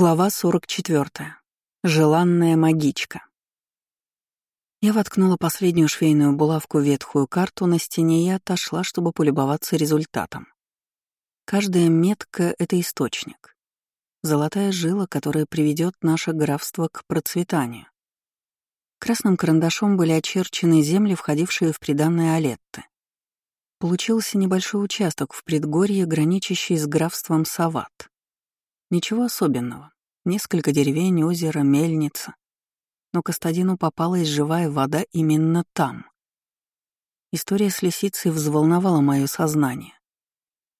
Глава 44. Желанная магичка. Я воткнула последнюю швейную булавку в ветхую карту на стене и отошла, чтобы полюбоваться результатом. Каждая метка — это источник. Золотая жила, которая приведет наше графство к процветанию. Красным карандашом были очерчены земли, входившие в приданное Алетты. Получился небольшой участок в предгорье, граничащий с графством Сават. Ничего особенного. Несколько деревень, озеро, мельница. Но Кастадину попалась живая вода именно там. История с лисицей взволновала мое сознание.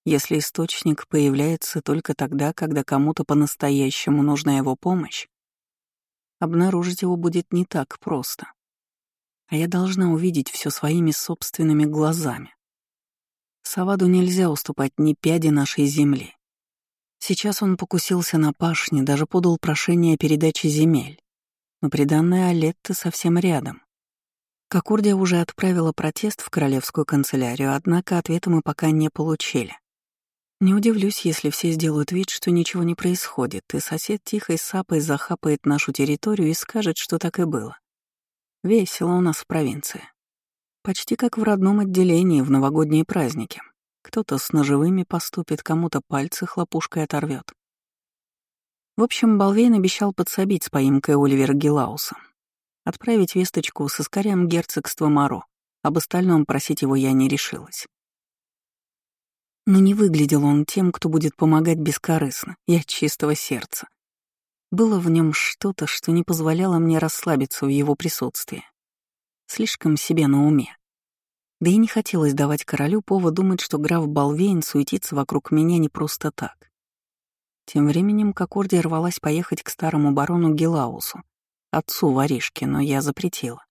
Если источник появляется только тогда, когда кому-то по-настоящему нужна его помощь, обнаружить его будет не так просто. А я должна увидеть все своими собственными глазами. Саваду нельзя уступать ни пяди нашей земли. Сейчас он покусился на пашне, даже подал прошение о передаче земель. Но приданная Алетты совсем рядом. Кокурдия уже отправила протест в королевскую канцелярию, однако ответа мы пока не получили. Не удивлюсь, если все сделают вид, что ничего не происходит, и сосед тихой сапой захапает нашу территорию и скажет, что так и было. Весело у нас в провинции. Почти как в родном отделении в новогодние праздники. Кто-то с ножевыми поступит, кому-то пальцы хлопушкой оторвет. В общем, Балвейн обещал подсобить с поимкой Оливера Гелауса. Отправить весточку с искарем герцогства Моро. Об остальном просить его я не решилась. Но не выглядел он тем, кто будет помогать бескорыстно и от чистого сердца. Было в нем что-то, что не позволяло мне расслабиться в его присутствии. Слишком себе на уме. Да и не хотелось давать королю повод думать, что граф Балвейн суетится вокруг меня не просто так. Тем временем Кокордия рвалась поехать к старому барону Гелаусу, отцу воришки, но я запретила.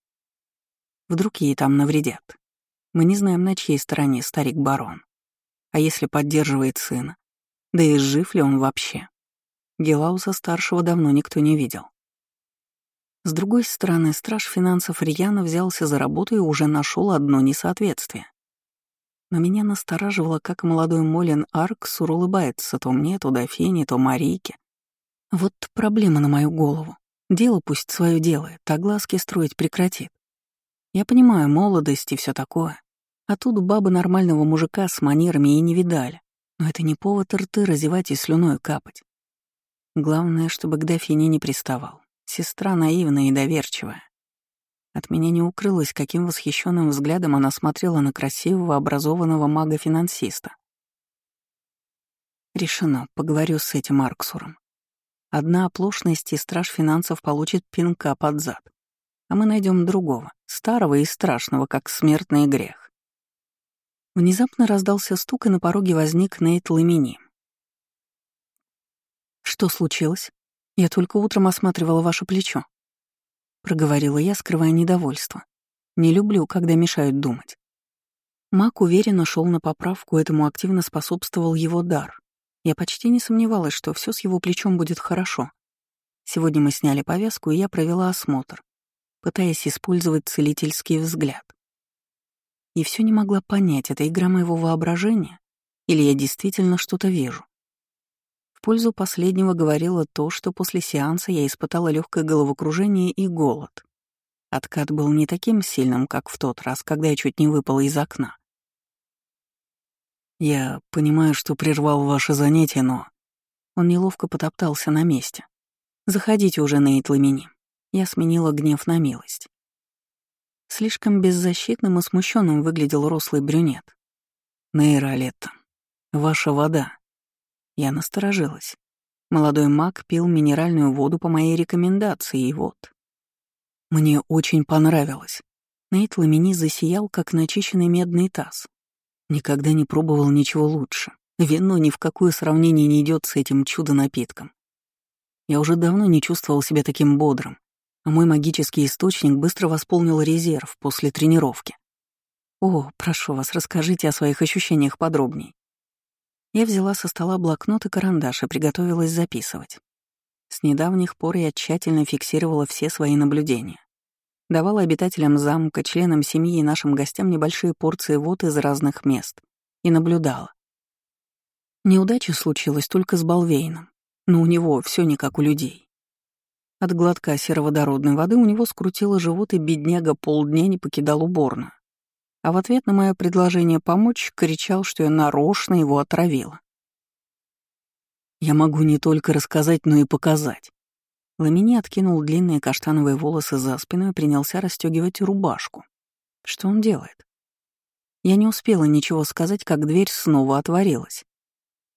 Вдруг ей там навредят. Мы не знаем, на чьей стороне старик-барон. А если поддерживает сына? Да и жив ли он вообще? Гелауса-старшего давно никто не видел. С другой стороны, страж финансов рьяно взялся за работу и уже нашел одно несоответствие. Но меня настораживало, как молодой Молин Арксур улыбается то мне, то Дофине, то Марийке. Вот проблема на мою голову. Дело пусть свое делает, а глазки строить прекратит. Я понимаю, молодость и все такое. А тут бабы нормального мужика с манерами и не видали. Но это не повод рты разевать и слюной капать. Главное, чтобы к Дофине не приставал. Сестра наивная и доверчивая. От меня не укрылось, каким восхищенным взглядом она смотрела на красивого, образованного мага-финансиста. Решено, поговорю с этим Арксуром. Одна оплошность и страж финансов получит пинка под зад, а мы найдем другого, старого и страшного, как смертный грех. Внезапно раздался стук, и на пороге возник Нейт Ламини. «Что случилось?» Я только утром осматривала ваше плечо. Проговорила я, скрывая недовольство. Не люблю, когда мешают думать. Мак уверенно шел на поправку, этому активно способствовал его дар. Я почти не сомневалась, что все с его плечом будет хорошо. Сегодня мы сняли повязку, и я провела осмотр, пытаясь использовать целительский взгляд. И все не могла понять, это игра моего воображения или я действительно что-то вижу. Пользу последнего говорило то, что после сеанса я испытала легкое головокружение и голод. Откат был не таким сильным, как в тот раз, когда я чуть не выпала из окна. «Я понимаю, что прервал ваше занятие, но...» Он неловко потоптался на месте. «Заходите уже на Итламини». Я сменила гнев на милость. Слишком беззащитным и смущенным выглядел рослый брюнет. «Нейра Летта, ваша вода», я насторожилась. Молодой маг пил минеральную воду по моей рекомендации, и вот. Мне очень понравилось. Нейт Ламини засиял, как начищенный медный таз. Никогда не пробовал ничего лучше. Вино ни в какое сравнение не идет с этим чудо-напитком. Я уже давно не чувствовал себя таким бодрым, а мой магический источник быстро восполнил резерв после тренировки. О, прошу вас, расскажите о своих ощущениях подробней. Я взяла со стола блокнот и карандаш и приготовилась записывать. С недавних пор я тщательно фиксировала все свои наблюдения. Давала обитателям замка, членам семьи и нашим гостям небольшие порции вод из разных мест. И наблюдала. Неудача случилась только с Балвейном. но у него все не как у людей. От глотка сероводородной воды у него скрутило живот, и бедняга полдня не покидал уборную. А в ответ на мое предложение помочь кричал, что я нарочно его отравила. Я могу не только рассказать, но и показать. Ламини откинул длинные каштановые волосы за спину и принялся расстегивать рубашку. Что он делает? Я не успела ничего сказать, как дверь снова отворилась.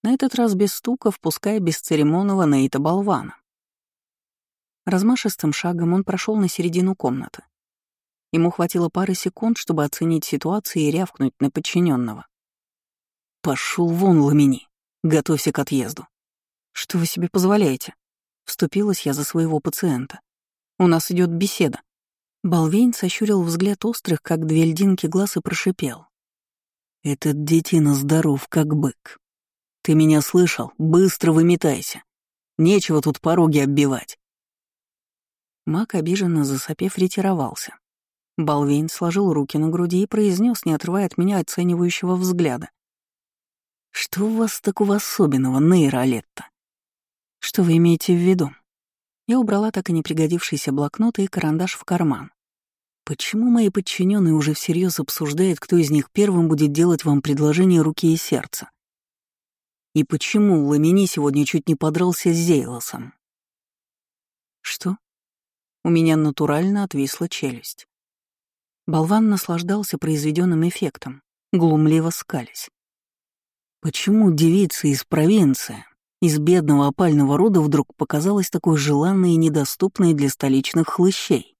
На этот раз без стука, впуская бесцеремонного Нейта Болвана. Размашистым шагом он прошел на середину комнаты. Ему хватило пары секунд, чтобы оценить ситуацию и рявкнуть на подчиненного. Пошел вон, Ламини. Готовься к отъезду. Что вы себе позволяете? Вступилась я за своего пациента. У нас идет беседа. Балвейн сощурил взгляд острых, как две льдинки глаз, и прошипел. «Этот детина здоров, как бык. Ты меня слышал? Быстро выметайся. Нечего тут пороги оббивать». Мак, обиженно засопев, ретировался. Балвейн сложил руки на груди и произнес, не отрывая от меня оценивающего взгляда. «Что у вас такого особенного, Нейра Алетта?» Что вы имеете в виду? Я убрала так и не пригодившийся блокнот и карандаш в карман. Почему мои подчиненные уже всерьез обсуждают, кто из них первым будет делать вам предложение руки и сердца? И почему Ламини сегодня чуть не подрался с Зейлосом? Что? У меня натурально отвисла челюсть. Болван наслаждался произведенным эффектом, глумливо скались. Почему девица из провинции из бедного опального рода вдруг показалась такой желанной и недоступной для столичных хлыщей,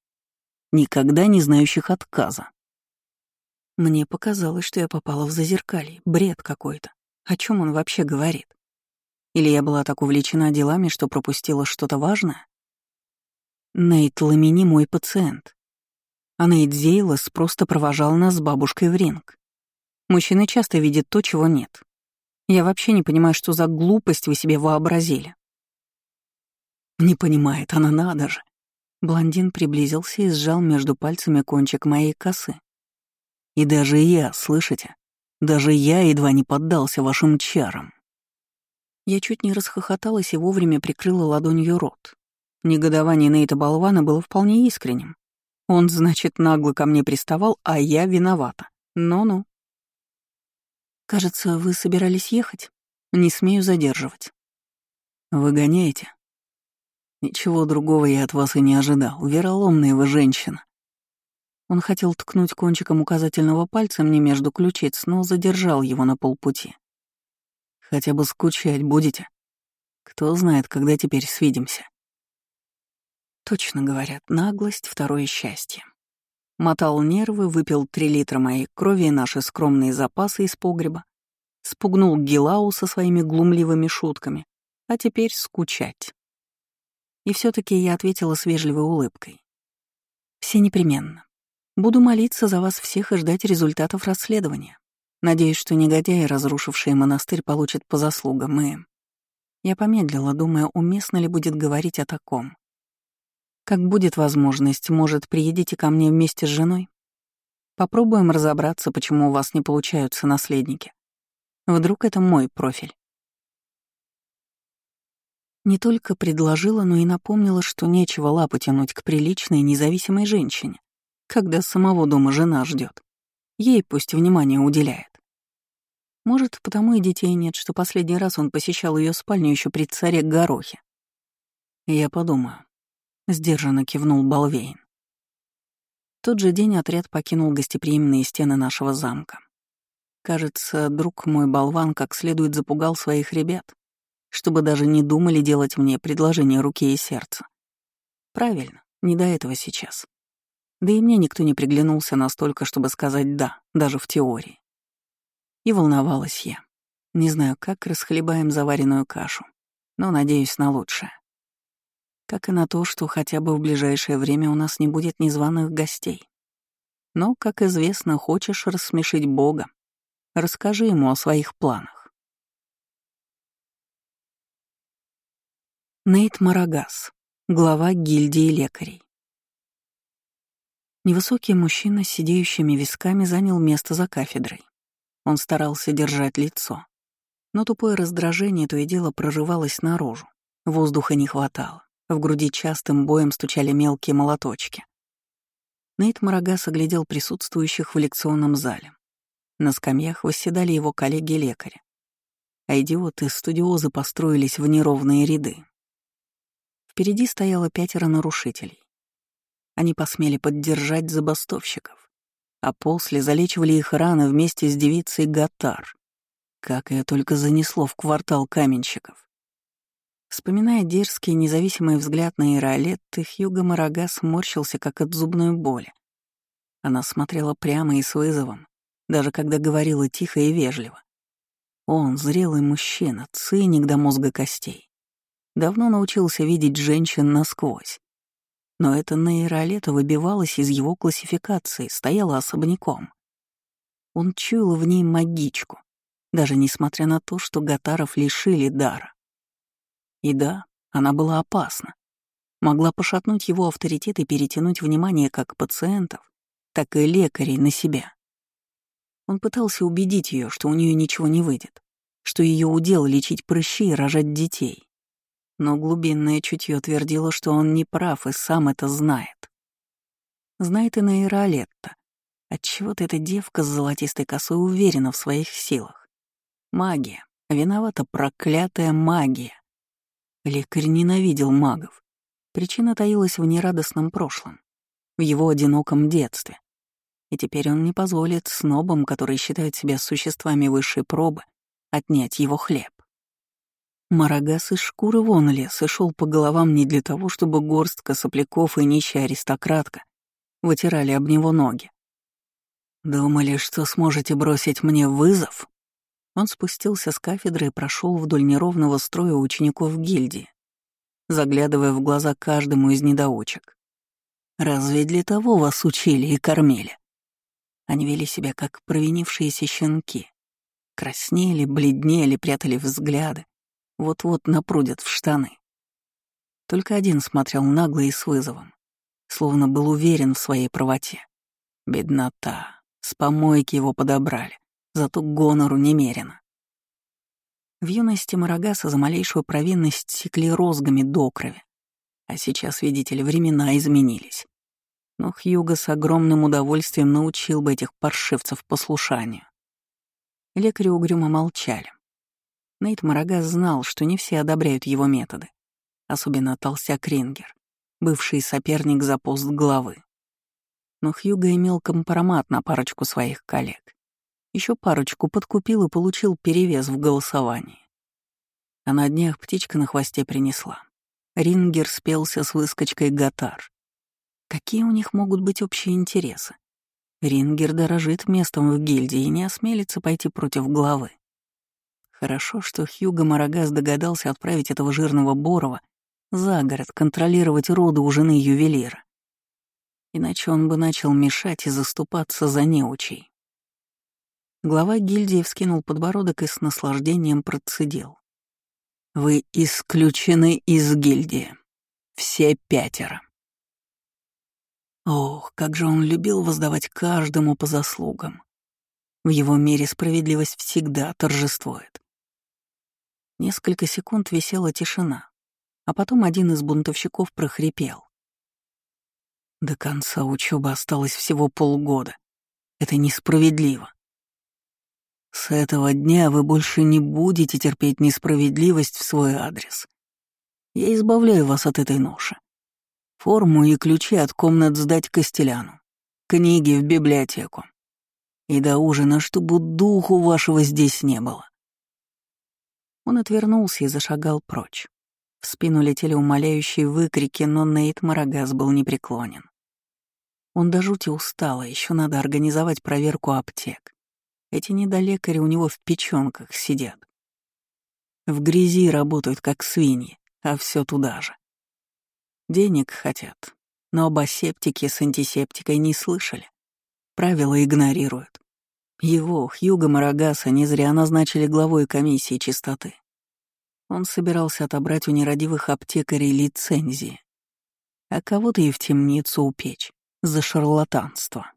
никогда не знающих отказа. Мне показалось, что я попала в зазеркалье, бред какой-то. О чем он вообще говорит? Или я была так увлечена делами, что пропустила что-то важное? Нейт Ламини мой пациент. А Нейт Зейлос просто провожал нас с бабушкой в ринг. Мужчины часто видят то, чего нет. Я вообще не понимаю, что за глупость вы себе вообразили. Не понимает, она надо же. Блондин приблизился и сжал между пальцами кончик моей косы. И даже я, слышите? Даже я едва не поддался вашим чарам. Я чуть не расхохоталась и вовремя прикрыла ладонью рот. Негодование Нейта Болвана было вполне искренним. Он, значит, нагло ко мне приставал, а я виновата. Ну-ну. «Кажется, вы собирались ехать? Не смею задерживать». «Вы гоняете?» «Ничего другого я от вас и не ожидал. Вероломная вы женщина». Он хотел ткнуть кончиком указательного пальца мне между ключиц, но задержал его на полпути. «Хотя бы скучать будете? Кто знает, когда теперь свидимся?» Точно говорят, наглость — второе счастье. Мотал нервы, выпил три литра моей крови и наши скромные запасы из погреба, спугнул Гилау со своими глумливыми шутками, а теперь скучать. И все таки я ответила с вежливой улыбкой. «Все непременно. Буду молиться за вас всех и ждать результатов расследования. Надеюсь, что негодяи, разрушившие монастырь, получат по заслугам и...» Я помедлила, думая, уместно ли будет говорить о таком. Как будет возможность, может, приедете ко мне вместе с женой? Попробуем разобраться, почему у вас не получаются наследники. Вдруг это мой профиль. Не только предложила, но и напомнила, что нечего лапы тянуть к приличной, независимой женщине, когда самого дома жена ждет. Ей пусть внимание уделяет. Может, потому и детей нет, что последний раз он посещал ее спальню еще при царе Горохе. Я подумаю. — сдержанно кивнул Балвейн. Тот же день отряд покинул гостеприимные стены нашего замка. Кажется, друг мой болван как следует запугал своих ребят, чтобы даже не думали делать мне предложение руки и сердца. Правильно, не до этого сейчас. Да и мне никто не приглянулся настолько, чтобы сказать «да», даже в теории. И волновалась я. Не знаю, как расхлебаем заваренную кашу, но надеюсь на лучшее как и на то, что хотя бы в ближайшее время у нас не будет незваных гостей. Но, как известно, хочешь рассмешить Бога, расскажи ему о своих планах. Нейт Марагас, глава гильдии лекарей. Невысокий мужчина с сидеющими висками занял место за кафедрой. Он старался держать лицо, но тупое раздражение то и дело прорывалось наружу Воздуха не хватало. В груди частым боем стучали мелкие молоточки. Нейт Марагас оглядел присутствующих в лекционном зале. На скамьях восседали его коллеги-лекари. А идиоты-студиозы построились в неровные ряды. Впереди стояло пятеро нарушителей. Они посмели поддержать забастовщиков, а после залечивали их раны вместе с девицей Гатар. Как ее только занесло в квартал каменщиков. Вспоминая дерзкий независимый взгляд на Иролетты, Хьюго Марага сморщился, как от зубной боли. Она смотрела прямо и с вызовом, даже когда говорила тихо и вежливо. Он, зрелый мужчина, циник до мозга костей. Давно научился видеть женщин насквозь. Но эта нейролета выбивалась из его классификации, стояла особняком. Он чуял в ней магичку, даже несмотря на то, что Гатаров лишили дара. И да, она была опасна. Могла пошатнуть его авторитет и перетянуть внимание как пациентов, так и лекарей на себя. Он пытался убедить ее, что у нее ничего не выйдет, что ее удел лечить прыщи и рожать детей но глубинное чутье твердило, что он не прав и сам это знает. Знает и Нейролетта. Отчего-то эта девка с золотистой косой уверена в своих силах. Магия. Виновата проклятая магия. Лекарь ненавидел магов. Причина таилась в нерадостном прошлом, в его одиноком детстве. И теперь он не позволит снобам, которые считают себя существами высшей пробы, отнять его хлеб. Марагас из шкуры вон лез и шел по головам не для того, чтобы горстка сопляков и нищая аристократка вытирали об него ноги. «Думали, что сможете бросить мне вызов?» Он спустился с кафедры и прошел вдоль неровного строя учеников гильдии, заглядывая в глаза каждому из недоучек. «Разве для того вас учили и кормили?» Они вели себя как провинившиеся щенки. Краснели, бледнели, прятали взгляды, вот-вот напрудят в штаны. Только один смотрел нагло и с вызовом, словно был уверен в своей правоте. Беднота. С помойки его подобрали, зато гонору немерено. В юности Марагаса за малейшую провинность секли розгами до крови. А сейчас, видите ли, времена изменились. Но Хьюго с огромным удовольствием научил бы этих паршивцев послушанию. Лекари угрюмо молчали. Нейт Марагас знал, что не все одобряют его методы, особенно толстяк Рингер, бывший соперник за пост главы. Но Хьюго имел компромат на парочку своих коллег. Еще парочку подкупил и получил перевес в голосовании. А на днях птичка на хвосте принесла. Рингер спелся с выскочкой Гатар. Какие у них могут быть общие интересы? Рингер дорожит местом в гильдии и не осмелится пойти против главы. Хорошо, что Хьюго Марагас догадался отправить этого жирного Борова за город контролировать роды у жены ювелира. Иначе он бы начал мешать и заступаться за неучей. Глава гильдии вскинул подбородок и с наслаждением процедил. «Вы исключены из гильдии. Все пятеро». Ох, как же он любил воздавать каждому по заслугам. В его мире справедливость всегда торжествует. Несколько секунд висела тишина, а потом один из бунтовщиков прохрипел. До конца учебы осталось всего полгода. Это несправедливо. С этого дня вы больше не будете терпеть несправедливость в свой адрес. Я избавляю вас от этой ноши. Форму и ключи от комнат сдать Костеляну. Книги в библиотеку. И до ужина, чтобы духу вашего здесь не было. Он отвернулся и зашагал прочь. В спину летели умоляющие выкрики, но Нейт Марагас был непреклонен. Он до жути устал, а еще надо организовать проверку аптек. Эти недолекари у него в печенках сидят. В грязи работают, как свиньи, а все туда же. Денег хотят, но об асептике с антисептикой не слышали. Правила игнорируют. Его, Хьюга Марагаса, не зря назначили главой комиссии чистоты. Он собирался отобрать у нерадивых аптекарей лицензии, а кого-то и в темницу упечь за шарлатанство.